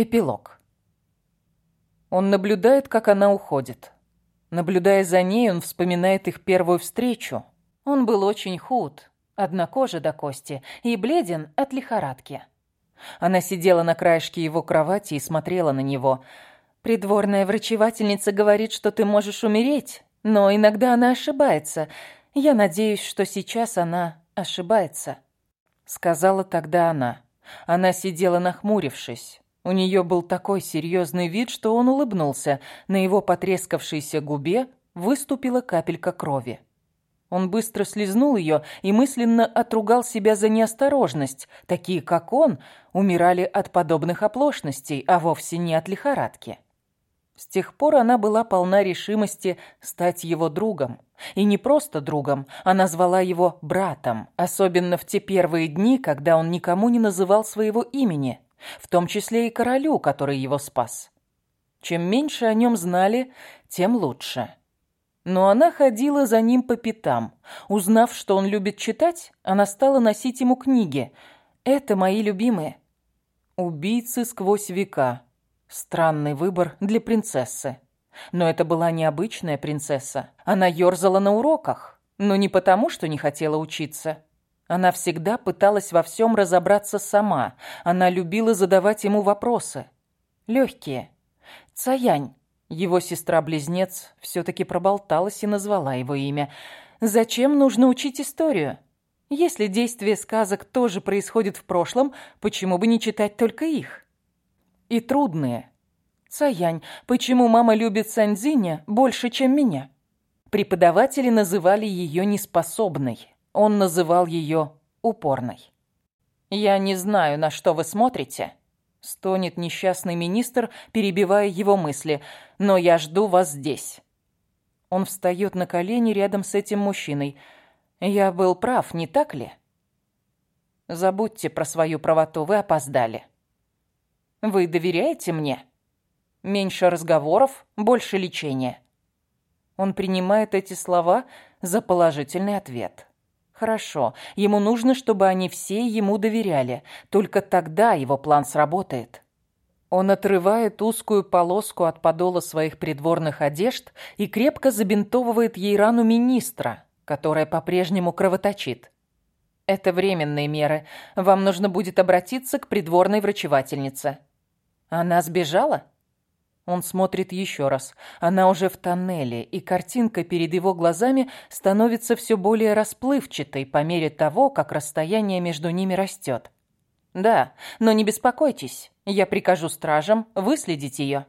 Эпилог. Он наблюдает, как она уходит. Наблюдая за ней, он вспоминает их первую встречу. Он был очень худ, однокожий до кости и бледен от лихорадки. Она сидела на краешке его кровати и смотрела на него. «Придворная врачевательница говорит, что ты можешь умереть, но иногда она ошибается. Я надеюсь, что сейчас она ошибается», — сказала тогда она. Она сидела нахмурившись. У нее был такой серьезный вид, что он улыбнулся. На его потрескавшейся губе выступила капелька крови. Он быстро слезнул ее и мысленно отругал себя за неосторожность. Такие, как он, умирали от подобных оплошностей, а вовсе не от лихорадки. С тех пор она была полна решимости стать его другом. И не просто другом, она звала его братом, особенно в те первые дни, когда он никому не называл своего имени, в том числе и королю, который его спас. Чем меньше о нем знали, тем лучше. Но она ходила за ним по пятам. Узнав, что он любит читать, она стала носить ему книги. Это мои любимые. «Убийцы сквозь века», Странный выбор для принцессы. Но это была необычная принцесса. Она ёрзала на уроках, но не потому, что не хотела учиться. Она всегда пыталась во всем разобраться сама. Она любила задавать ему вопросы. Легкие. Цаянь, его сестра-близнец, все-таки проболталась и назвала его имя. Зачем нужно учить историю? Если действие сказок тоже происходит в прошлом, почему бы не читать только их? и трудные. Цаянь, почему мама любит Саньцзиня больше, чем меня? Преподаватели называли ее неспособной. Он называл ее упорной. «Я не знаю, на что вы смотрите», — стонет несчастный министр, перебивая его мысли, «но я жду вас здесь». Он встает на колени рядом с этим мужчиной. «Я был прав, не так ли?» «Забудьте про свою правоту, вы опоздали». Вы доверяете мне? Меньше разговоров, больше лечения. Он принимает эти слова за положительный ответ. Хорошо, ему нужно, чтобы они все ему доверяли. Только тогда его план сработает. Он отрывает узкую полоску от подола своих придворных одежд и крепко забинтовывает ей рану министра, которая по-прежнему кровоточит. Это временные меры. Вам нужно будет обратиться к придворной врачевательнице. Она сбежала? Он смотрит еще раз. Она уже в тоннеле, и картинка перед его глазами становится все более расплывчатой по мере того, как расстояние между ними растет. «Да, но не беспокойтесь. Я прикажу стражам выследить ее».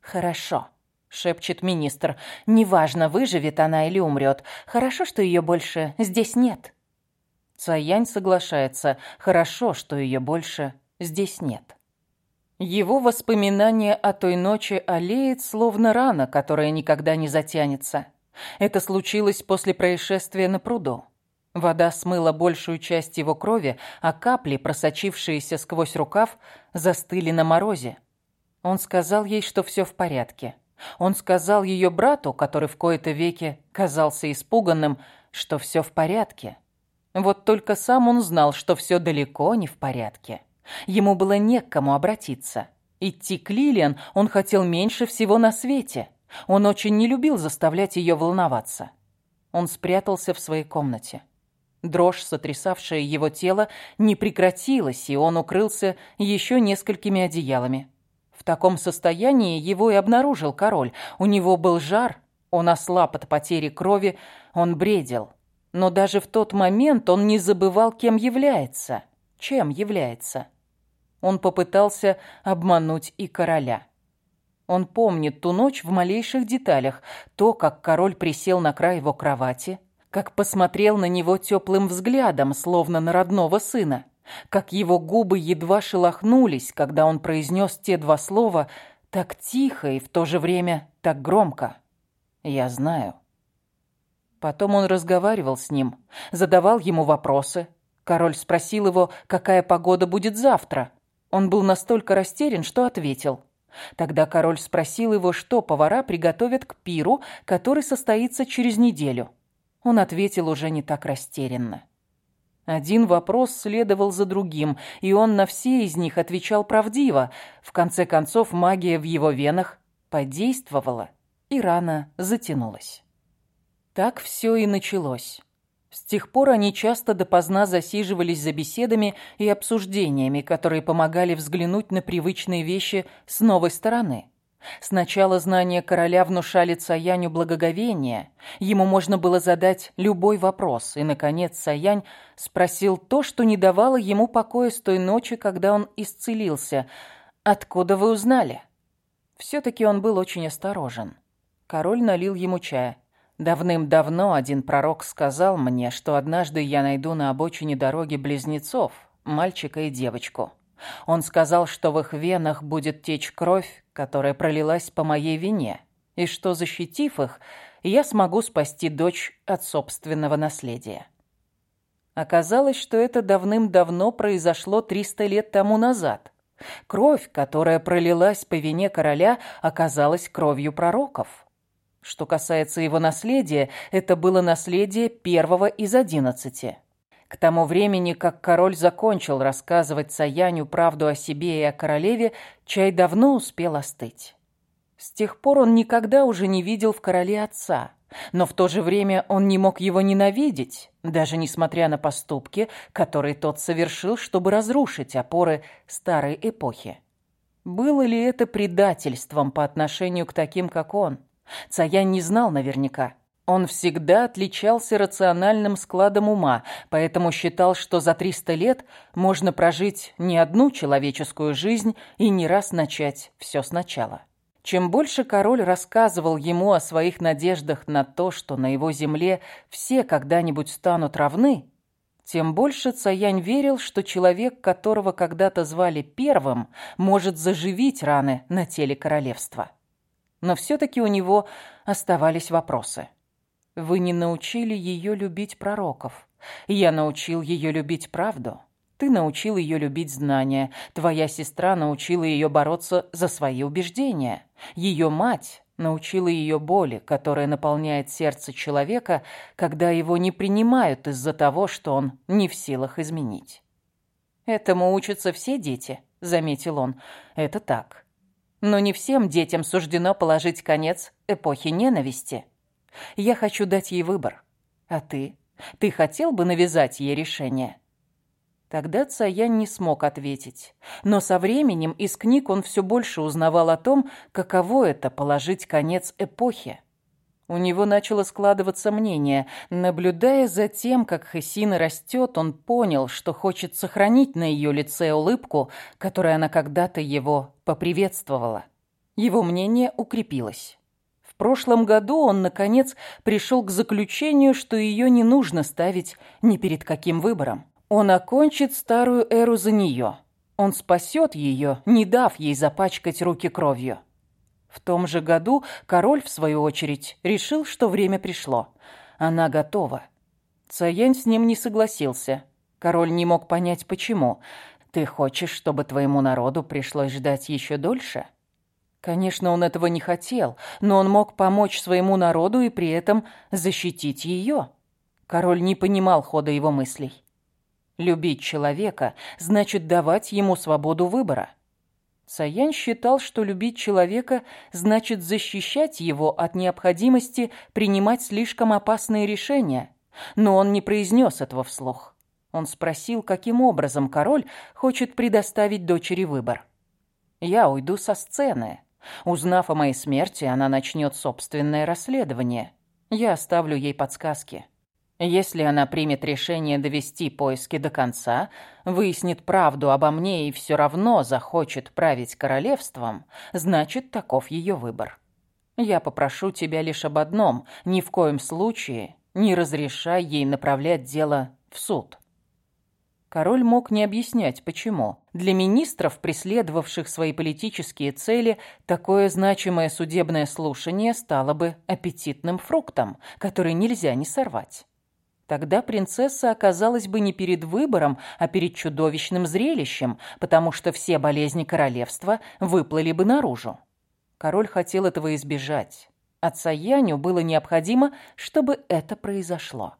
«Хорошо», — шепчет министр. «Неважно, выживет она или умрет. Хорошо, что ее больше здесь нет». Цаянь соглашается. «Хорошо, что ее больше здесь нет». Его воспоминание о той ночи олеет, словно рана, которая никогда не затянется. Это случилось после происшествия на пруду. Вода смыла большую часть его крови, а капли, просочившиеся сквозь рукав, застыли на морозе. Он сказал ей, что все в порядке. Он сказал ее брату, который в кои-то веки казался испуганным, что все в порядке. Вот только сам он знал, что все далеко не в порядке. Ему было не к кому обратиться. Идти к Лилиан он хотел меньше всего на свете. Он очень не любил заставлять ее волноваться. Он спрятался в своей комнате. Дрожь, сотрясавшая его тело, не прекратилась, и он укрылся еще несколькими одеялами. В таком состоянии его и обнаружил король. У него был жар, он ослаб от потери крови, он бредил. Но даже в тот момент он не забывал, кем является. Чем является? Он попытался обмануть и короля. Он помнит ту ночь в малейших деталях, то, как король присел на край его кровати, как посмотрел на него теплым взглядом, словно на родного сына, как его губы едва шелохнулись, когда он произнес те два слова так тихо и в то же время так громко. «Я знаю». Потом он разговаривал с ним, задавал ему вопросы. Король спросил его, какая погода будет завтра. Он был настолько растерян, что ответил. Тогда король спросил его, что повара приготовят к пиру, который состоится через неделю. Он ответил уже не так растерянно. Один вопрос следовал за другим, и он на все из них отвечал правдиво. В конце концов, магия в его венах подействовала, и рана затянулась. Так все и началось. С тех пор они часто допоздна засиживались за беседами и обсуждениями, которые помогали взглянуть на привычные вещи с новой стороны. Сначала знания короля внушали Цаяню благоговение. Ему можно было задать любой вопрос, и, наконец, Цаянь спросил то, что не давало ему покоя с той ночи, когда он исцелился. «Откуда вы узнали?» Все-таки он был очень осторожен. Король налил ему чая. Давным-давно один пророк сказал мне, что однажды я найду на обочине дороги близнецов, мальчика и девочку. Он сказал, что в их венах будет течь кровь, которая пролилась по моей вине, и что, защитив их, я смогу спасти дочь от собственного наследия. Оказалось, что это давным-давно произошло 300 лет тому назад. Кровь, которая пролилась по вине короля, оказалась кровью пророков. Что касается его наследия, это было наследие первого из одиннадцати. К тому времени, как король закончил рассказывать Саяню правду о себе и о королеве, чай давно успел остыть. С тех пор он никогда уже не видел в короле отца, но в то же время он не мог его ненавидеть, даже несмотря на поступки, которые тот совершил, чтобы разрушить опоры старой эпохи. Было ли это предательством по отношению к таким, как он? Цаян не знал наверняка. Он всегда отличался рациональным складом ума, поэтому считал, что за 300 лет можно прожить не одну человеческую жизнь и не раз начать все сначала. Чем больше король рассказывал ему о своих надеждах на то, что на его земле все когда-нибудь станут равны, тем больше Цаянь верил, что человек, которого когда-то звали первым, может заживить раны на теле королевства. Но все-таки у него оставались вопросы. «Вы не научили ее любить пророков. Я научил ее любить правду. Ты научил ее любить знания. Твоя сестра научила ее бороться за свои убеждения. Ее мать научила ее боли, которая наполняет сердце человека, когда его не принимают из-за того, что он не в силах изменить. «Этому учатся все дети», — заметил он. «Это так. Но не всем детям суждено положить конец эпохе ненависти. Я хочу дать ей выбор. А ты? Ты хотел бы навязать ей решение?» Тогда Цаян не смог ответить. Но со временем из книг он все больше узнавал о том, каково это положить конец эпохе. У него начало складываться мнение. Наблюдая за тем, как Хесина растет, он понял, что хочет сохранить на ее лице улыбку, которой она когда-то его поприветствовала. Его мнение укрепилось. В прошлом году он, наконец, пришел к заключению, что ее не нужно ставить ни перед каким выбором. Он окончит старую эру за нее. Он спасет ее, не дав ей запачкать руки кровью. В том же году король, в свою очередь, решил, что время пришло. Она готова. Цаянь с ним не согласился. Король не мог понять, почему. «Ты хочешь, чтобы твоему народу пришлось ждать еще дольше?» Конечно, он этого не хотел, но он мог помочь своему народу и при этом защитить ее. Король не понимал хода его мыслей. Любить человека значит давать ему свободу выбора. Саян считал, что любить человека значит защищать его от необходимости принимать слишком опасные решения. Но он не произнес этого вслух. Он спросил, каким образом король хочет предоставить дочери выбор. «Я уйду со сцены. Узнав о моей смерти, она начнет собственное расследование. Я оставлю ей подсказки. Если она примет решение довести поиски до конца, выяснит правду обо мне и все равно захочет править королевством, значит, таков ее выбор. Я попрошу тебя лишь об одном – ни в коем случае не разрешай ей направлять дело в суд. Король мог не объяснять, почему. Для министров, преследовавших свои политические цели, такое значимое судебное слушание стало бы аппетитным фруктом, который нельзя не сорвать. Тогда принцесса оказалась бы не перед выбором, а перед чудовищным зрелищем, потому что все болезни королевства выплыли бы наружу. Король хотел этого избежать. Отца Яню было необходимо, чтобы это произошло.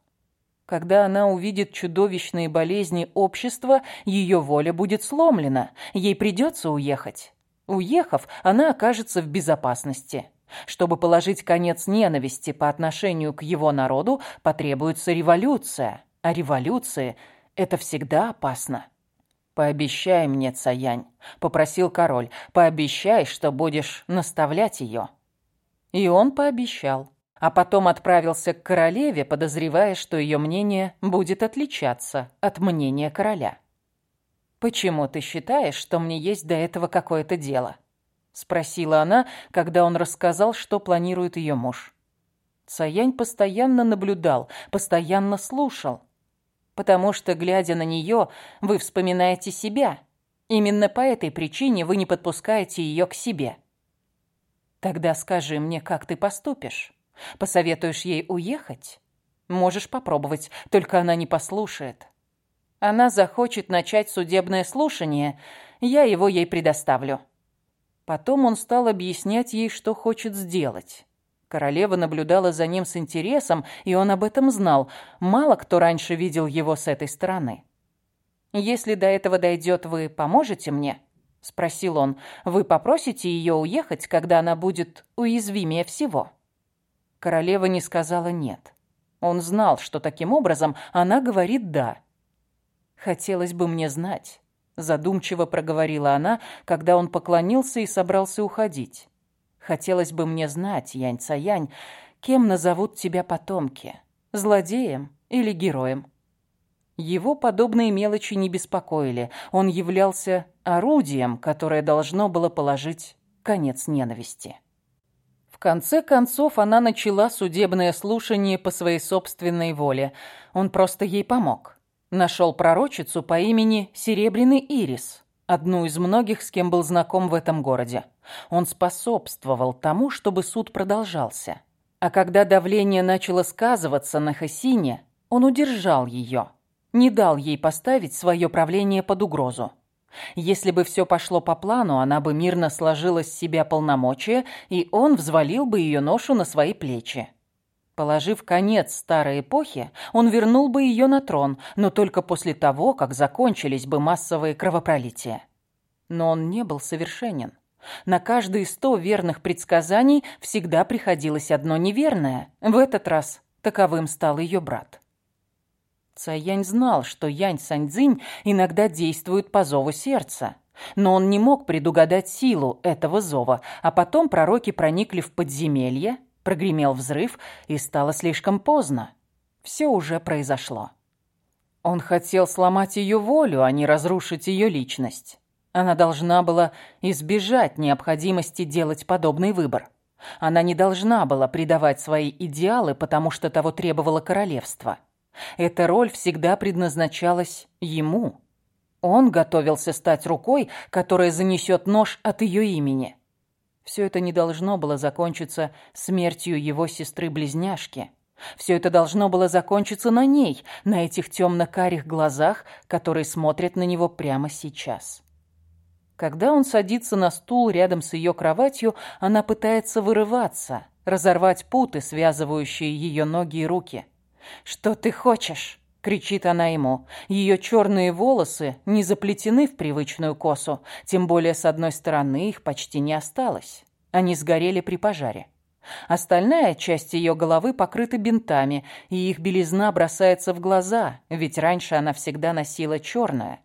Когда она увидит чудовищные болезни общества, ее воля будет сломлена, ей придется уехать. Уехав, она окажется в безопасности. Чтобы положить конец ненависти по отношению к его народу, потребуется революция. А революции – это всегда опасно. «Пообещай мне, Цаянь», — попросил король, — «пообещай, что будешь наставлять ее». И он пообещал, а потом отправился к королеве, подозревая, что ее мнение будет отличаться от мнения короля. «Почему ты считаешь, что мне есть до этого какое-то дело?» — спросила она, когда он рассказал, что планирует ее муж. Цаянь постоянно наблюдал, постоянно слушал. Потому что, глядя на нее, вы вспоминаете себя. Именно по этой причине вы не подпускаете ее к себе. Тогда скажи мне, как ты поступишь? Посоветуешь ей уехать? Можешь попробовать, только она не послушает. Она захочет начать судебное слушание, я его ей предоставлю. Потом он стал объяснять ей, что хочет сделать. Королева наблюдала за ним с интересом, и он об этом знал. Мало кто раньше видел его с этой стороны. «Если до этого дойдет, вы поможете мне?» — спросил он. «Вы попросите ее уехать, когда она будет уязвимее всего?» Королева не сказала «нет». Он знал, что таким образом она говорит «да». «Хотелось бы мне знать», — задумчиво проговорила она, когда он поклонился и собрался уходить. «Хотелось бы мне знать, Янь-Цаянь, кем назовут тебя потомки, злодеем или героем?» Его подобные мелочи не беспокоили. Он являлся орудием, которое должно было положить конец ненависти. В конце концов, она начала судебное слушание по своей собственной воле. Он просто ей помог. Нашел пророчицу по имени Серебряный Ирис, одну из многих, с кем был знаком в этом городе. Он способствовал тому, чтобы суд продолжался. А когда давление начало сказываться на Хасине, он удержал ее, не дал ей поставить свое правление под угрозу. Если бы все пошло по плану, она бы мирно сложила с себя полномочия, и он взвалил бы ее ношу на свои плечи. Положив конец старой эпохе, он вернул бы ее на трон, но только после того, как закончились бы массовые кровопролития. Но он не был совершенен. На каждые сто верных предсказаний всегда приходилось одно неверное. В этот раз таковым стал ее брат. Цаянь знал, что Янь Саньцзинь иногда действует по зову сердца. Но он не мог предугадать силу этого зова, а потом пророки проникли в подземелье, Прогремел взрыв, и стало слишком поздно. Все уже произошло. Он хотел сломать ее волю, а не разрушить ее личность. Она должна была избежать необходимости делать подобный выбор. Она не должна была предавать свои идеалы, потому что того требовало королевство. Эта роль всегда предназначалась ему. Он готовился стать рукой, которая занесет нож от ее имени. Все это не должно было закончиться смертью его сестры-близняшки. Все это должно было закончиться на ней, на этих темно-карих глазах, которые смотрят на него прямо сейчас. Когда он садится на стул рядом с ее кроватью, она пытается вырываться, разорвать путы, связывающие ее ноги и руки. «Что ты хочешь?» — кричит она ему. Ее черные волосы не заплетены в привычную косу, тем более с одной стороны их почти не осталось. Они сгорели при пожаре. Остальная часть ее головы покрыта бинтами, и их белизна бросается в глаза, ведь раньше она всегда носила черное.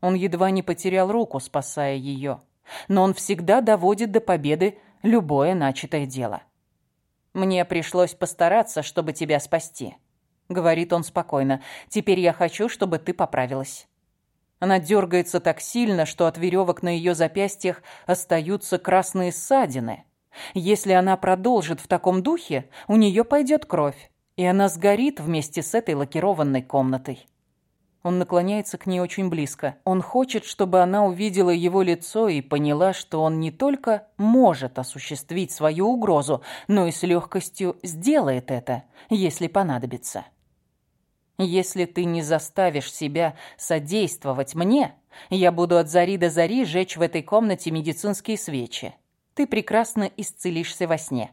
Он едва не потерял руку, спасая ее. Но он всегда доводит до победы любое начатое дело. «Мне пришлось постараться, чтобы тебя спасти», говорит он спокойно. «Теперь я хочу, чтобы ты поправилась». Она дергается так сильно, что от веревок на ее запястьях остаются красные ссадины. Если она продолжит в таком духе, у нее пойдет кровь, и она сгорит вместе с этой лакированной комнатой. Он наклоняется к ней очень близко. Он хочет, чтобы она увидела его лицо и поняла, что он не только может осуществить свою угрозу, но и с легкостью сделает это, если понадобится. Если ты не заставишь себя содействовать мне, я буду от зари до зари жечь в этой комнате медицинские свечи. Ты прекрасно исцелишься во сне.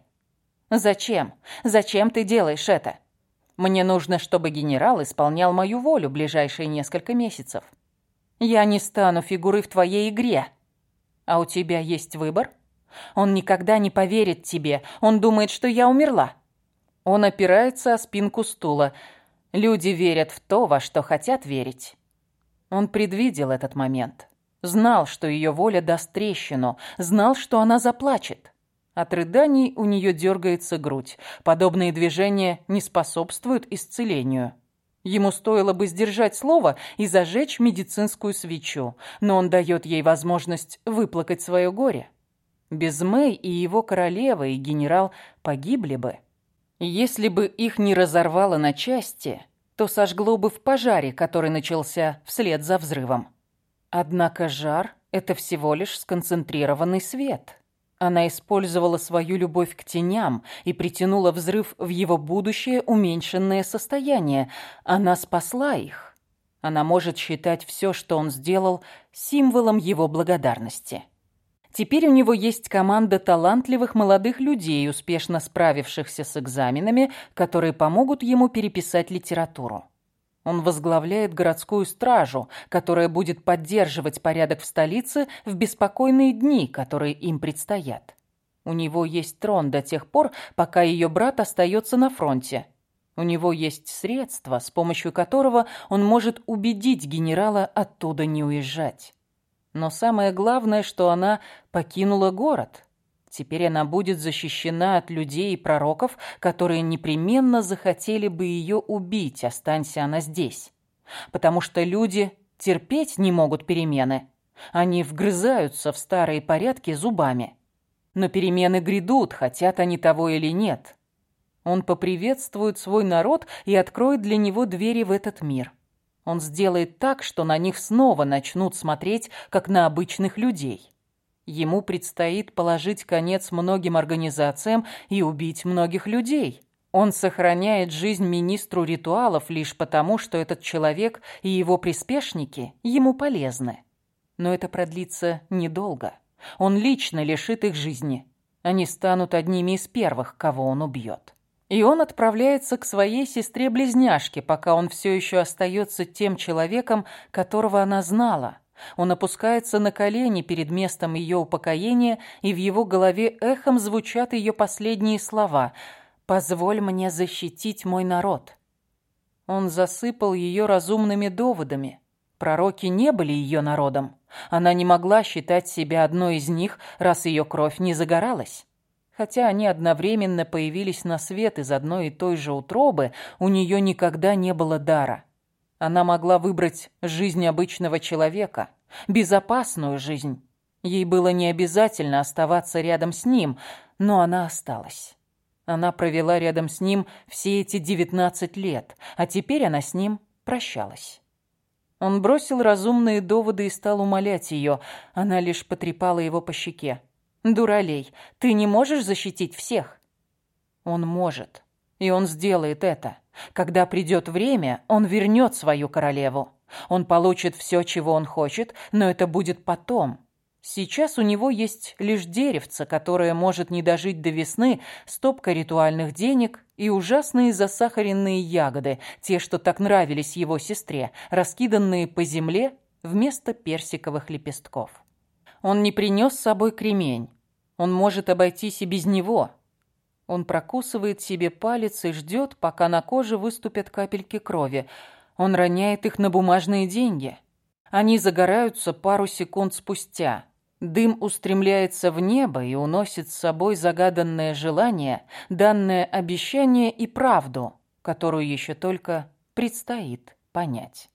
Зачем? Зачем ты делаешь это? Мне нужно, чтобы генерал исполнял мою волю ближайшие несколько месяцев. Я не стану фигурой в твоей игре. А у тебя есть выбор? Он никогда не поверит тебе. Он думает, что я умерла. Он опирается о спинку стула. Люди верят в то, во что хотят верить. Он предвидел этот момент. Знал, что ее воля даст трещину. Знал, что она заплачет. От рыданий у нее дергается грудь. Подобные движения не способствуют исцелению. Ему стоило бы сдержать слово и зажечь медицинскую свечу, но он дает ей возможность выплакать свое горе. Без Мэй и его королева и генерал погибли бы. Если бы их не разорвало на части, то сожгло бы в пожаре, который начался вслед за взрывом. Однако жар — это всего лишь сконцентрированный свет. Она использовала свою любовь к теням и притянула взрыв в его будущее уменьшенное состояние. Она спасла их. Она может считать все, что он сделал, символом его благодарности. Теперь у него есть команда талантливых молодых людей, успешно справившихся с экзаменами, которые помогут ему переписать литературу. Он возглавляет городскую стражу, которая будет поддерживать порядок в столице в беспокойные дни, которые им предстоят. У него есть трон до тех пор, пока ее брат остается на фронте. У него есть средства, с помощью которого он может убедить генерала оттуда не уезжать. Но самое главное, что она покинула город. Теперь она будет защищена от людей и пророков, которые непременно захотели бы ее убить, останься она здесь. Потому что люди терпеть не могут перемены. Они вгрызаются в старые порядки зубами. Но перемены грядут, хотят они того или нет. Он поприветствует свой народ и откроет для него двери в этот мир. Он сделает так, что на них снова начнут смотреть, как на обычных людей. Ему предстоит положить конец многим организациям и убить многих людей. Он сохраняет жизнь министру ритуалов лишь потому, что этот человек и его приспешники ему полезны. Но это продлится недолго. Он лично лишит их жизни. Они станут одними из первых, кого он убьет. И он отправляется к своей сестре-близняшке, пока он все еще остается тем человеком, которого она знала. Он опускается на колени перед местом ее упокоения, и в его голове эхом звучат ее последние слова «Позволь мне защитить мой народ». Он засыпал ее разумными доводами. Пророки не были ее народом. Она не могла считать себя одной из них, раз ее кровь не загоралась. Хотя они одновременно появились на свет из одной и той же утробы, у нее никогда не было дара. Она могла выбрать жизнь обычного человека, безопасную жизнь. Ей было не обязательно оставаться рядом с ним, но она осталась. Она провела рядом с ним все эти девятнадцать лет, а теперь она с ним прощалась. Он бросил разумные доводы и стал умолять ее. Она лишь потрепала его по щеке. «Дуралей, ты не можешь защитить всех?» «Он может, и он сделает это. Когда придет время, он вернет свою королеву. Он получит все, чего он хочет, но это будет потом. Сейчас у него есть лишь деревце, которое может не дожить до весны, стопка ритуальных денег и ужасные засахаренные ягоды, те, что так нравились его сестре, раскиданные по земле вместо персиковых лепестков. Он не принес с собой кремень. Он может обойтись и без него. Он прокусывает себе палец и ждет, пока на коже выступят капельки крови. Он роняет их на бумажные деньги. Они загораются пару секунд спустя. Дым устремляется в небо и уносит с собой загаданное желание, данное обещание и правду, которую еще только предстоит понять.